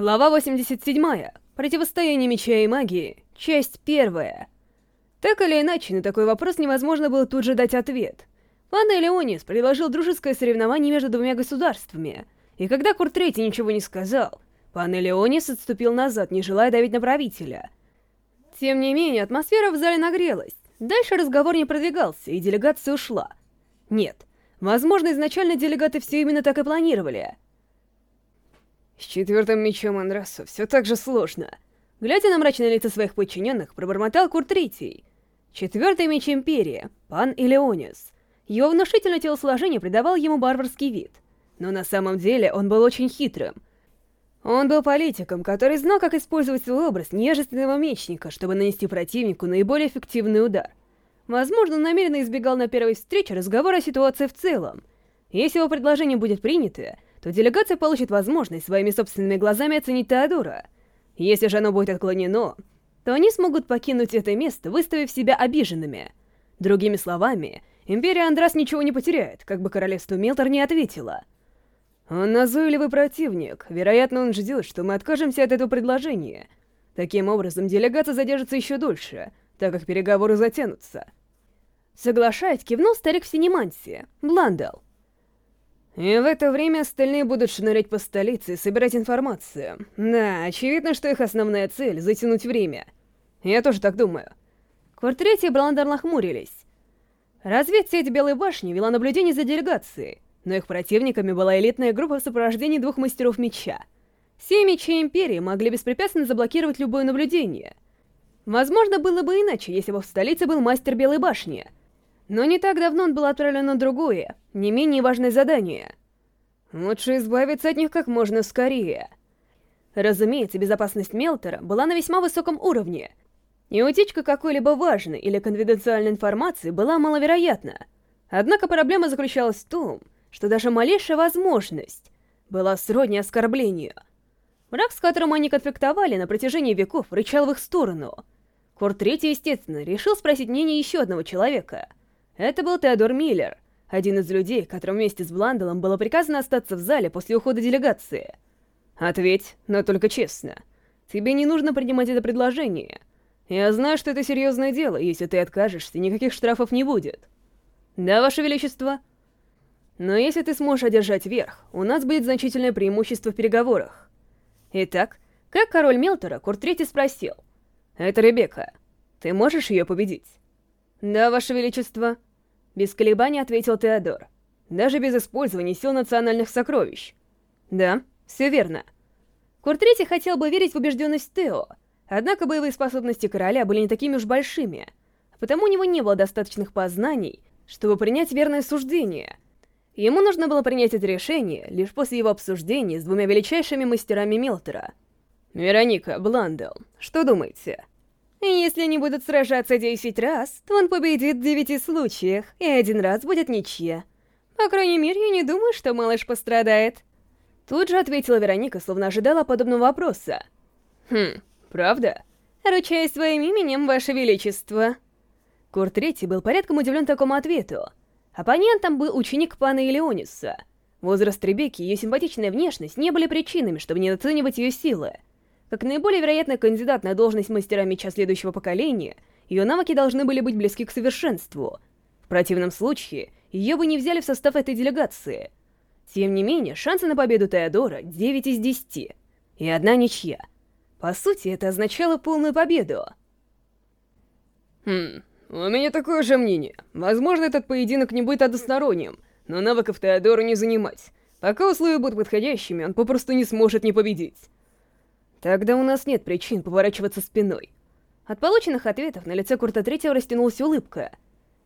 Глава 87. Противостояние меча и магии. Часть первая. Так или иначе, на такой вопрос невозможно было тут же дать ответ. Пан Элеонис предложил дружеское соревнование между двумя государствами, и когда Курт Третий ничего не сказал, пан Элеонис отступил назад, не желая давить на правителя. Тем не менее, атмосфера в зале нагрелась. Дальше разговор не продвигался, и делегация ушла. Нет, возможно, изначально делегаты все именно так и планировали — с четвертым мечом Андрасу все так же сложно. Глядя на мрачные лица своих подчиненных, пробормотал Курт Третий. Четвертый меч Империи, пан Илеонис. Его внушительное телосложение придавал ему барбарский вид. Но на самом деле он был очень хитрым. Он был политиком, который знал, как использовать свой образ нежественного мечника, чтобы нанести противнику наиболее эффективный удар. Возможно, он намеренно избегал на первой встрече разговора о ситуации в целом. Если его предложение будет принято, то делегация получит возможность своими собственными глазами оценить Теодора. Если же оно будет отклонено, то они смогут покинуть это место, выставив себя обиженными. Другими словами, Империя Андрас ничего не потеряет, как бы королевство Милтор не ответило. Он назойливый противник. Вероятно, он ждет, что мы откажемся от этого предложения. Таким образом, делегация задержится еще дольше, так как переговоры затянутся. Соглашаясь, кивнул старик в синемансе, Бландел. И в это время остальные будут шнырять по столице и собирать информацию. Да, очевидно, что их основная цель — затянуть время. Я тоже так думаю. Квартрети и Бландер нахмурились. Разведсеть Белой башни вела наблюдение за делегацией, но их противниками была элитная группа в сопровождении двух мастеров меча. Все мечи Империи могли беспрепятственно заблокировать любое наблюдение. Возможно, было бы иначе, если бы в столице был мастер Белой башни — но не так давно он был отправлен на другое, не менее важное задание. Лучше избавиться от них как можно скорее. Разумеется, безопасность Мелтера была на весьма высоком уровне, и утечка какой-либо важной или конфиденциальной информации была маловероятна. Однако проблема заключалась в том, что даже малейшая возможность была сродни оскорблению. Враг, с которым они конфликтовали на протяжении веков, рычал в их сторону. Курт Третий, естественно, решил спросить мнение еще одного человека — это был Теодор Миллер, один из людей, которым вместе с Бланделом было приказано остаться в зале после ухода делегации. Ответь, но только честно. Тебе не нужно принимать это предложение. Я знаю, что это серьезное дело, если ты откажешься, никаких штрафов не будет. Да, Ваше Величество? Но если ты сможешь одержать верх, у нас будет значительное преимущество в переговорах. Итак, как король Мелтора, Курт Третий спросил. Это Ребекка. Ты можешь ее победить? Да, Ваше Величество. Без колебаний ответил Теодор. Даже без использования сил национальных сокровищ. Да, все верно. Курт Третий хотел бы верить в убежденность Тео, однако боевые способности короля были не такими уж большими, потому у него не было достаточных познаний, чтобы принять верное суждение. Ему нужно было принять это решение лишь после его обсуждения с двумя величайшими мастерами Милтера. «Вероника, Бландел, что думаете?» Если они будут сражаться десять раз, то он победит в девяти случаях, и один раз будет ничья. По крайней мере, я не думаю, что малыш пострадает. Тут же ответила Вероника, словно ожидала подобного вопроса. Хм, правда? Ручаясь своим именем, Ваше Величество. Курт Третий был порядком удивлен такому ответу. Оппонентом был ученик пана Элеониса. Возраст Ребекки и ее симпатичная внешность не были причинами, чтобы не оценивать ее силы. Как наиболее вероятный кандидат на должность мастера меча следующего поколения, ее навыки должны были быть близки к совершенству. В противном случае, ее бы не взяли в состав этой делегации. Тем не менее, шансы на победу Теодора 9 из 10. И одна ничья. По сути, это означало полную победу. Хм, у меня такое же мнение. Возможно, этот поединок не будет односторонним, но навыков Теодора не занимать. Пока условия будут подходящими, он попросту не сможет не победить. Тогда у нас нет причин поворачиваться спиной. От полученных ответов на лице Курта Третьего растянулась улыбка.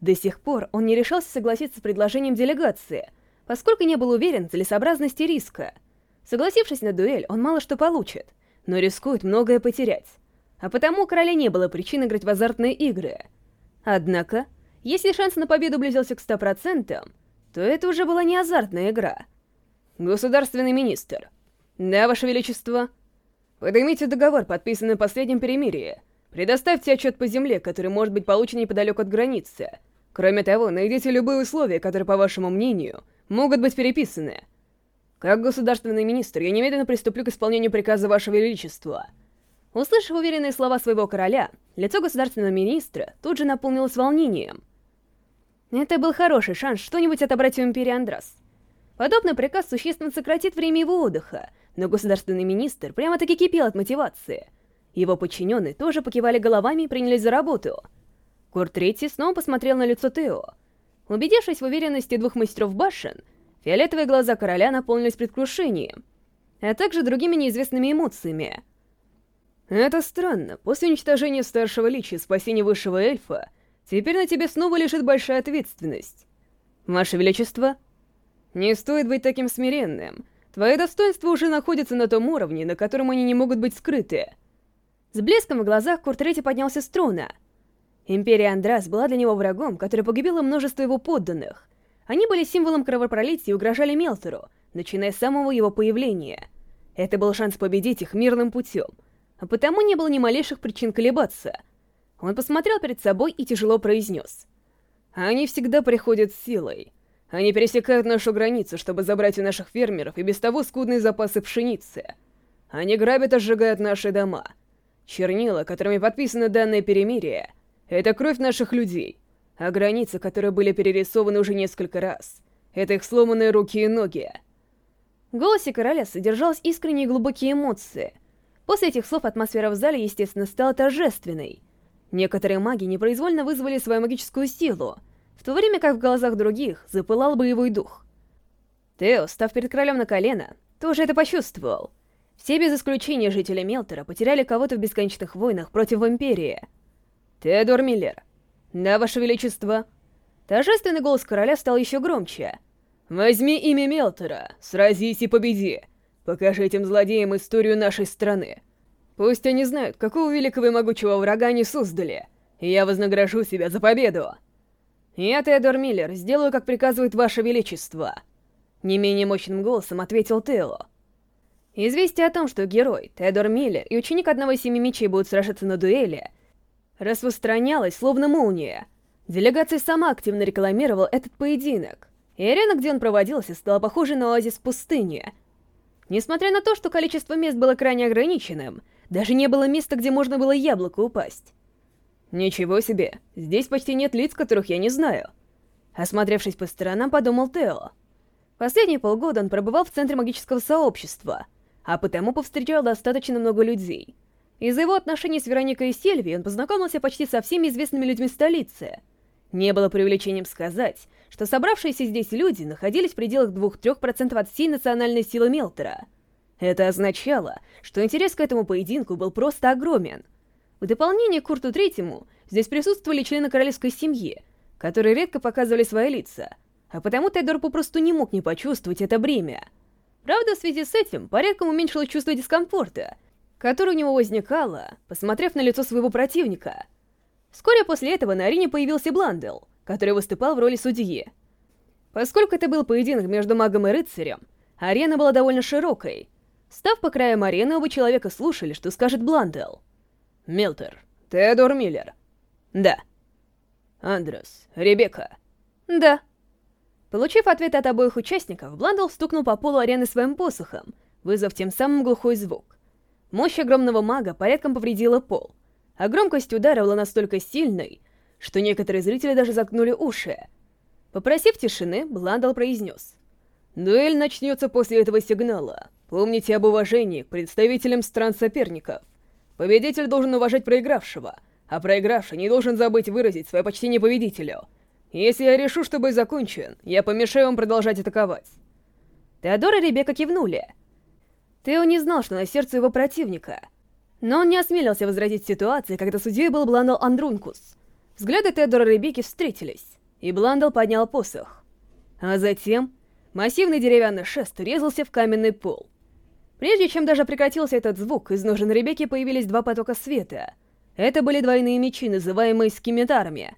До сих пор он не решался согласиться с предложением делегации, поскольку не был уверен в целесообразности риска. Согласившись на дуэль, он мало что получит, но рискует многое потерять. А потому у короля не было причин играть в азартные игры. Однако, если шанс на победу близился к 100%, то это уже была не азартная игра. Государственный министр. Да, Ваше Величество. Поднимите договор, подписанный в последнем. Предоставьте отчет по земле, который может быть получен неподалеку от границы. Кроме того, найдите любые условия, которые, по вашему мнению, могут быть переписаны. Как государственный министр, я немедленно приступлю к исполнению приказа Вашего Величества. Услышав уверенные слова своего короля, лицо государственного министра тут же наполнилось волнением. Это был хороший шанс что-нибудь отобрать у Империи Андрас. Подобный приказ существенно сократит время его отдыха, но государственный министр прямо-таки кипел от мотивации. Его подчиненные тоже покивали головами и принялись за работу. Курт Третий снова посмотрел на лицо Тео. Убедившись в уверенности двух мастеров башен, фиолетовые глаза короля наполнились предвкушением, а также другими неизвестными эмоциями. Это странно. После уничтожения старшего лича и спасения высшего эльфа, теперь на тебе снова лежит большая ответственность. Ваше Величество, не стоит быть таким смиренным. Твои достоинства уже находятся на том уровне, на котором они не могут быть скрыты. С блеском в глазах Курт Третий поднялся с трона. Империя Андрас была для него врагом, который погубила множество его подданных. Они были символом кровопролития и угрожали Мелтору, начиная с самого его появления. Это был шанс победить их мирным путем, а потому не было ни малейших причин колебаться. Он посмотрел перед собой и тяжело произнес. «Они всегда приходят с силой. Они пересекают нашу границу, чтобы забрать у наших фермеров и без того скудные запасы пшеницы. Они грабят и сжигают наши дома. Чернила, которыми подписано данное перемирие, — это кровь наших людей, а границы, которые были перерисованы уже несколько раз, — это их сломанные руки и ноги. В голосе короля содержалась искренние глубокие эмоции. После этих слов атмосфера в зале, естественно, стала торжественной. Некоторые маги непроизвольно вызвали свою магическую силу — в то время как в глазах других запылал боевой дух. Тео, став перед королем на колено, тоже это почувствовал. Все без исключения жители Мелтера потеряли кого-то в бесконечных войнах против Империи. Теодор Миллер. Да, Ваше Величество. Торжественный голос короля стал еще громче. Возьми имя Мелтера, сразись и победи. Покажи этим злодеям историю нашей страны. Пусть они знают, какого великого и могучего врага они создали. Я вознагражу себя за победу. «Я, Теодор Миллер, сделаю, как приказывает Ваше Величество», — не менее мощным голосом ответил Тео. Известие о том, что герой, Теодор Миллер и ученик одного из семи мечей будут сражаться на дуэли, распространялось словно молния. Делегация сама активно рекламировала этот поединок, и арена, где он проводился, стала похожей на оазис в пустыне. Несмотря на то, что количество мест было крайне ограниченным, даже не было места, где можно было яблоко упасть. «Ничего себе, здесь почти нет лиц, которых я не знаю». Осмотревшись по сторонам, подумал Тео. Последние полгода он пробывал в центре магического сообщества, а потому повстречал достаточно много людей. Из-за его отношений с Вероникой и Сильвией он познакомился почти со всеми известными людьми столицы. Не было преувеличением сказать, что собравшиеся здесь люди находились в пределах 2-3% от всей национальной силы Мелтера. Это означало, что интерес к этому поединку был просто огромен — в дополнение к Курту Третьему, здесь присутствовали члены королевской семьи, которые редко показывали свои лица, а потому Тайдор попросту не мог не почувствовать это бремя. Правда, в связи с этим порядком уменьшилось чувство дискомфорта, которое у него возникало, посмотрев на лицо своего противника. Вскоре после этого на арене появился Бландел, который выступал в роли судьи. Поскольку это был поединок между магом и рыцарем, арена была довольно широкой. Став по краям арены, оба человека слушали, что скажет Бландел — Милтер. Теодор Миллер. Да. Андрес. Ребекка. Да. Получив ответ от обоих участников, Бландл стукнул по полу арены своим посохом, вызвав тем самым глухой звук. Мощь огромного мага порядком повредила пол, а громкость удара была настолько сильной, что некоторые зрители даже заткнули уши. Попросив тишины, Бландл произнес. «Дуэль начнется после этого сигнала. Помните об уважении к представителям стран-соперников. Победитель должен уважать проигравшего, а проигравший не должен забыть выразить свое почтение победителю. Если я решу, что бой закончен, я помешаю вам продолжать атаковать. Теодор и Ребекка кивнули. Тео не знал, что на сердце его противника. Но он не осмелился возразить ситуации, когда судьей был Бландал Андрункус. Взгляды Теодора и Ребекки встретились, и Бландал поднял посох. А затем массивный деревянный шест резался в каменный пол. Прежде чем даже прекратился этот звук, из ножен Ребекки появились два потока света. Это были двойные мечи, называемые скимитарами.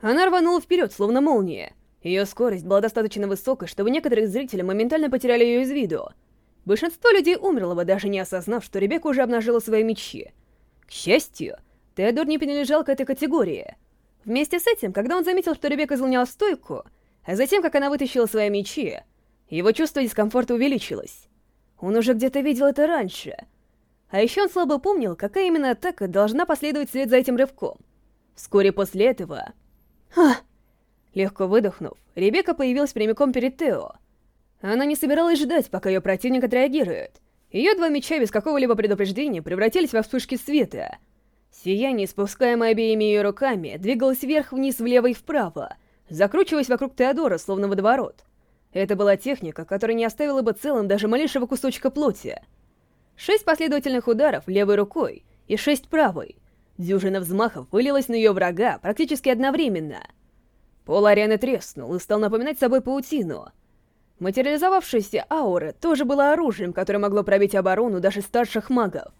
Она рванула вперед, словно молния. Ее скорость была достаточно высокой, чтобы некоторые зрители моментально потеряли ее из виду. Большинство людей умерло бы, даже не осознав, что Ребекка уже обнажила свои мечи. К счастью, Теодор не принадлежал к этой категории. Вместе с этим, когда он заметил, что Ребекка заняла стойку, а затем, как она вытащила свои мечи, Его чувство дискомфорта увеличилось. Он уже где-то видел это раньше. А еще он слабо помнил, какая именно атака должна последовать вслед за этим рывком. Вскоре после этого... Ха! Легко выдохнув, Ребекка появилась прямиком перед Тео. Она не собиралась ждать, пока ее противник отреагирует. Ее два меча без какого-либо предупреждения превратились во вспышки света. Сияние, спускаемое обеими ее руками, двигалось вверх-вниз, влево и вправо, закручиваясь вокруг Теодора, словно водоворот. Это была техника, которая не оставила бы целым даже малейшего кусочка плоти. Шесть последовательных ударов левой рукой и шесть правой. Дюжина взмахов вылилась на ее врага практически одновременно. Пол арены треснул и стал напоминать собой паутину — Материализовавшаяся аура тоже была оружием, которое могло пробить оборону даже старших магов.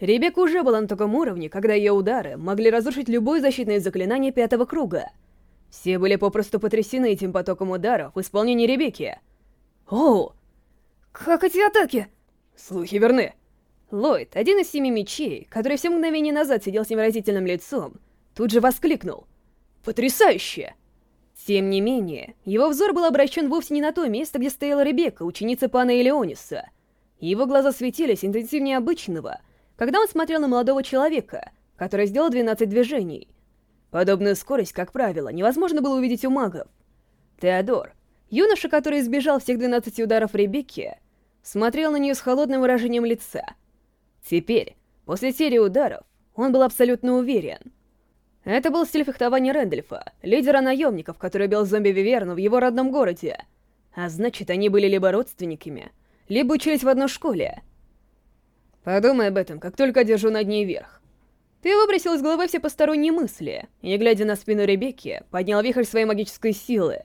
Ребекка уже была на таком уровне, когда ее удары могли разрушить любое защитное заклинание пятого круга. Все были попросту потрясены этим потоком ударов в исполнении Ребекки. «Оу! Как эти атаки?» «Слухи верны!» Ллойд, один из семи мечей, который все мгновение назад сидел с невыразительным лицом, тут же воскликнул. «Потрясающе!» Тем не менее, его взор был обращен вовсе не на то место, где стояла Ребекка, ученица пана Элеониса. Его глаза светились интенсивнее обычного, когда он смотрел на молодого человека, который сделал 12 движений. Подобную скорость, как правило, невозможно было увидеть у магов. Теодор, юноша, который избежал всех 12 ударов Ребекки, смотрел на нее с холодным выражением лица. Теперь, после серии ударов, он был абсолютно уверен — это был стиль фехтования Рэндольфа, лидера наемников, который бил зомби-виверну в его родном городе. А значит, они были либо родственниками, либо учились в одной школе. Подумай об этом, как только держу над ней верх. Ты выбросил из головы все посторонние мысли, и, глядя на спину Ребекки, поднял вихрь своей магической силы.